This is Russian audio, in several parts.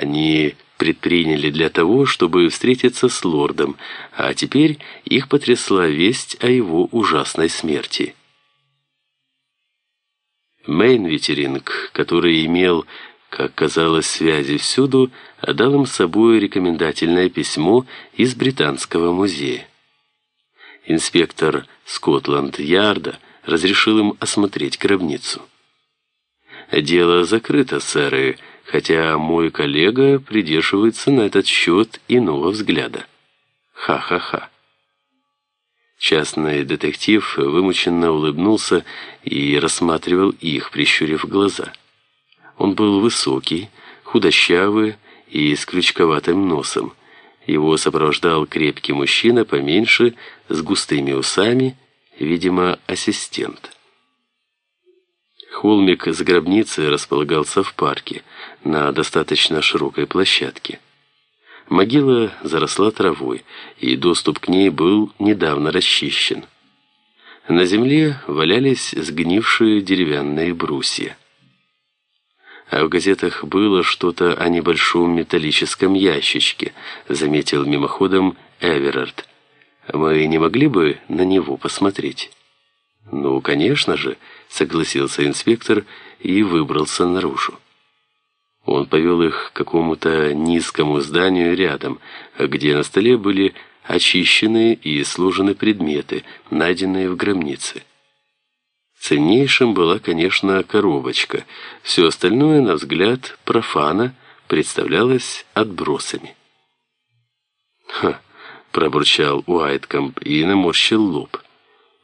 Они предприняли для того, чтобы встретиться с лордом, а теперь их потрясла весть о его ужасной смерти. Мейнвитеринг, который имел, как казалось, связи всюду, отдал им с собой рекомендательное письмо из Британского музея. Инспектор Скотланд-Ярда разрешил им осмотреть гробницу. «Дело закрыто, сэры», хотя мой коллега придерживается на этот счет иного взгляда. Ха-ха-ха. Частный детектив вымученно улыбнулся и рассматривал их, прищурив глаза. Он был высокий, худощавый и с крючковатым носом. Его сопровождал крепкий мужчина поменьше, с густыми усами, видимо, ассистент. Холмик с гробницей располагался в парке, на достаточно широкой площадке. Могила заросла травой, и доступ к ней был недавно расчищен. На земле валялись сгнившие деревянные брусья. А в газетах было что-то о небольшом металлическом ящичке, заметил мимоходом Эверард. Мы не могли бы на него посмотреть? Ну, конечно же, согласился инспектор и выбрался наружу. Он повел их к какому-то низкому зданию рядом, где на столе были очищены и сложены предметы, найденные в гробнице. Ценнейшим была, конечно, коробочка. Все остальное, на взгляд профана, представлялось отбросами. «Ха!» – пробурчал Уайткомп и наморщил лоб.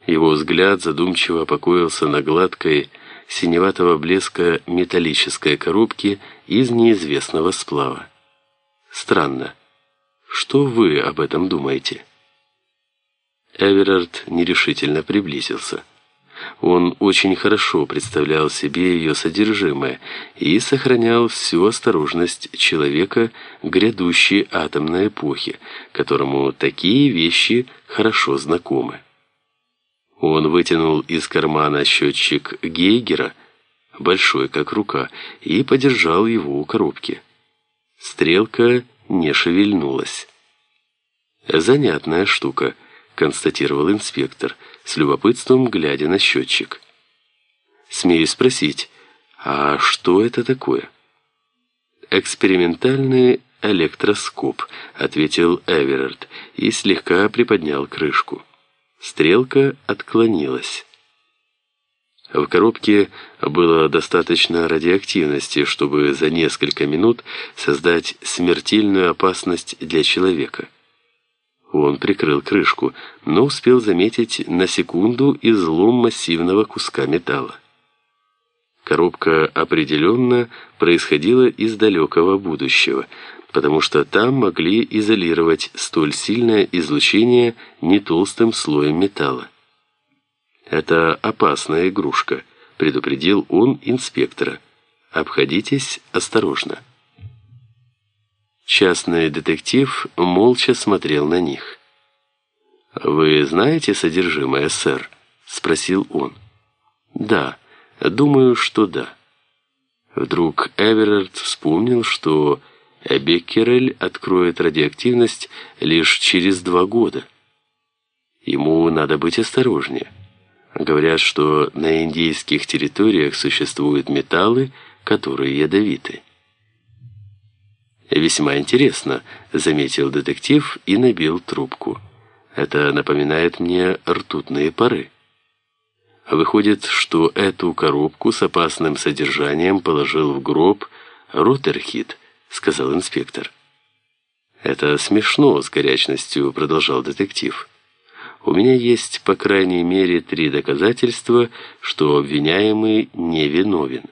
Его взгляд задумчиво покоился на гладкой, синеватого блеска металлической коробки из неизвестного сплава. Странно. Что вы об этом думаете? Эверард нерешительно приблизился. Он очень хорошо представлял себе ее содержимое и сохранял всю осторожность человека грядущей атомной эпохи, которому такие вещи хорошо знакомы. Он вытянул из кармана счетчик Гейгера, большой как рука, и подержал его у коробки. Стрелка не шевельнулась. «Занятная штука», — констатировал инспектор, с любопытством глядя на счетчик. «Смею спросить, а что это такое?» «Экспериментальный электроскоп», — ответил Эверард и слегка приподнял крышку. Стрелка отклонилась. В коробке было достаточно радиоактивности, чтобы за несколько минут создать смертельную опасность для человека. Он прикрыл крышку, но успел заметить на секунду излом массивного куска металла. Коробка определенно происходила из далекого будущего, потому что там могли изолировать столь сильное излучение не толстым слоем металла. «Это опасная игрушка», — предупредил он инспектора. «Обходитесь осторожно». Частный детектив молча смотрел на них. «Вы знаете содержимое, сэр?» — спросил он. «Да, думаю, что да». Вдруг Эверард вспомнил, что Беккерель откроет радиоактивность лишь через два года. Ему надо быть осторожнее. Говорят, что на индейских территориях существуют металлы, которые ядовиты. «Весьма интересно», — заметил детектив и набил трубку. «Это напоминает мне ртутные пары». Выходит, что эту коробку с опасным содержанием положил в гроб Роттерхит, сказал инспектор. «Это смешно», — с горячностью продолжал детектив. «У меня есть, по крайней мере, три доказательства, что обвиняемый невиновен.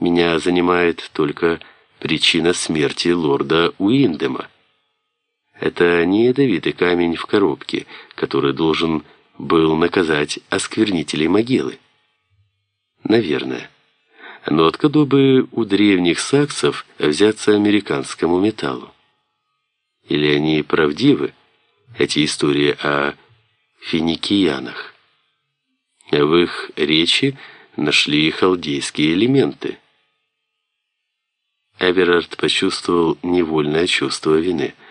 Меня занимает только причина смерти лорда Уиндема. Это не ядовитый камень в коробке, который должен был наказать осквернителей могилы. Наверное. Но откуда бы у древних саксов взяться американскому металлу? Или они правдивы, эти истории о финикиянах? В их речи нашли халдейские элементы. Эверард почувствовал невольное чувство вины.